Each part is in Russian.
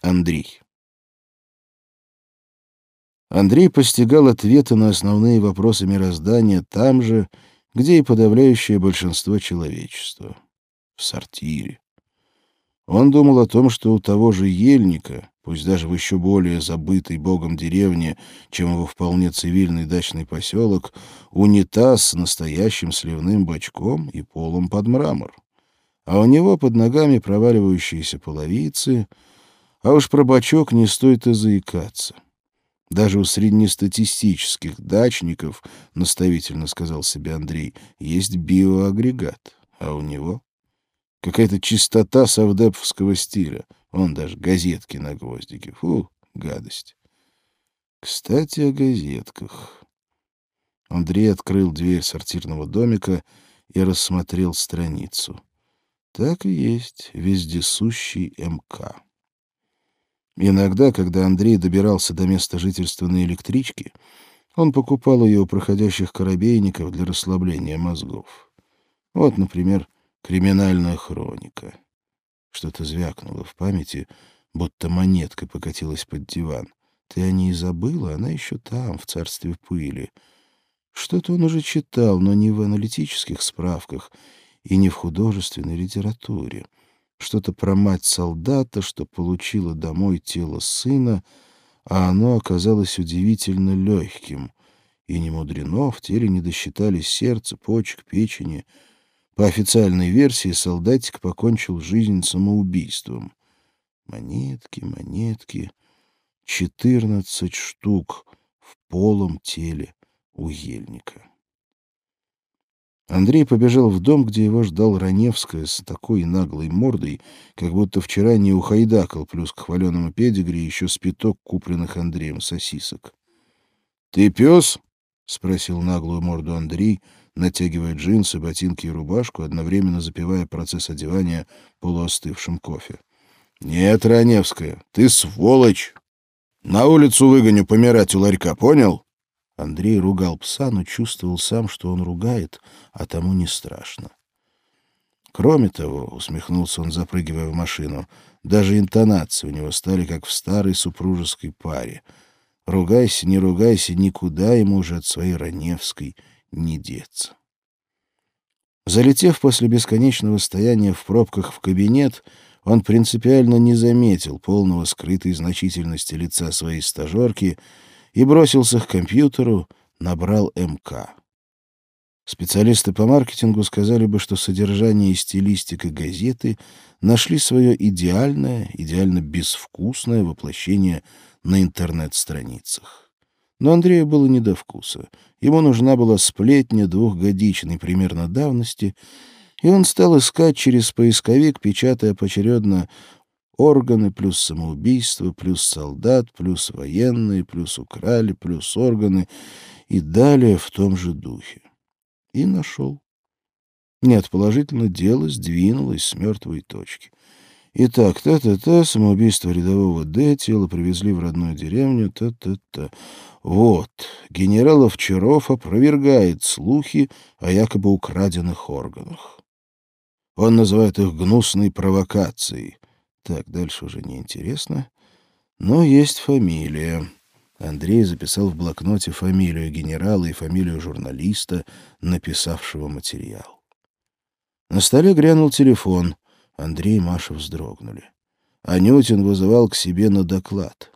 Андрей. Андрей постигал ответы на основные вопросы мироздания там же, где и подавляющее большинство человечества — в сортире. Он думал о том, что у того же ельника, пусть даже в еще более забытой богом деревне, чем его вполне цивильный дачный поселок, унитаз с настоящим сливным бачком и полом под мрамор. А у него под ногами проваливающиеся половицы, а уж про бачок не стоит и заикаться. Даже у среднестатистических дачников, наставительно сказал себе Андрей, есть биоагрегат, а у него какая-то чистота совдеповского стиля. Он даже газетки на гвоздике. Фу, гадость. Кстати, о газетках. Андрей открыл дверь сортирного домика и рассмотрел страницу. Так и есть вездесущий МК. Иногда, когда Андрей добирался до места жительства на электричке, он покупал ее у проходящих корабейников для расслабления мозгов. Вот, например, «Криминальная хроника». Что-то звякнуло в памяти, будто монетка покатилась под диван. Ты о ней забыла, она еще там, в царстве пыли. Что-то он уже читал, но не в аналитических справках и не в художественной литературе что-то про мать солдата, что получила домой тело сына, а оно оказалось удивительно легким. И не мудрено, в теле не досчитали сердца, почек, печени. По официальной версии солдатик покончил жизнь самоубийством. Монетки, монетки, четырнадцать штук в полом теле у ельника. Андрей побежал в дом, где его ждал Раневская с такой наглой мордой, как будто вчера не ухайдакал, плюс к хваленому педигри еще спиток купленных Андреем сосисок. — Ты пес? — спросил наглую морду Андрей, натягивая джинсы, ботинки и рубашку, одновременно запивая процесс одевания полуостывшим кофе. — Нет, Раневская, ты сволочь! На улицу выгоню помирать у ларька, понял? Андрей ругал пса, но чувствовал сам, что он ругает, а тому не страшно. Кроме того, усмехнулся он, запрыгивая в машину, даже интонации у него стали как в старой супружеской паре. Ругайся, не ругайся, никуда ему уже от своей Раневской не деться. Залетев после бесконечного стояния в пробках в кабинет, он принципиально не заметил полного скрытой значительности лица своей стажерки и бросился к компьютеру, набрал МК. Специалисты по маркетингу сказали бы, что содержание и стилистика газеты нашли свое идеальное, идеально безвкусное воплощение на интернет-страницах. Но Андрею было не до вкуса. Ему нужна была сплетня двухгодичной примерно давности, и он стал искать через поисковик, печатая поочередно Органы плюс самоубийство, плюс солдат, плюс военные, плюс украли, плюс органы и далее в том же духе. И нашел. Нет, положительно, дело сдвинулось с мертвой точки. Итак, та-та-та, самоубийство рядового Д, тело привезли в родную деревню, та-та-та. Вот, генерал Овчаров опровергает слухи о якобы украденных органах. Он называет их гнусной провокацией. Так, дальше уже неинтересно. Но есть фамилия. Андрей записал в блокноте фамилию генерала и фамилию журналиста, написавшего материал. На столе грянул телефон. Андрей и Маша вздрогнули. Анютин вызывал к себе на доклад.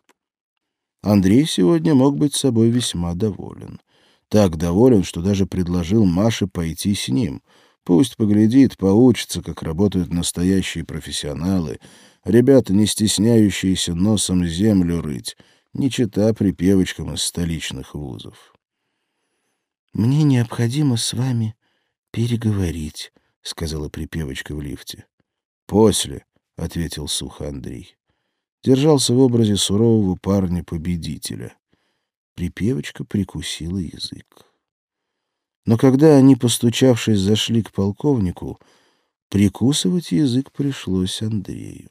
Андрей сегодня мог быть собой весьма доволен. Так доволен, что даже предложил Маше пойти с ним. Пусть поглядит, поучится, как работают настоящие профессионалы — Ребята, не стесняющиеся носом землю рыть, не чита припевочкам из столичных вузов. «Мне необходимо с вами переговорить», — сказала припевочка в лифте. «После», — ответил сухо Андрей. Держался в образе сурового парня-победителя. Припевочка прикусила язык. Но когда они, постучавшись, зашли к полковнику, прикусывать язык пришлось Андрею.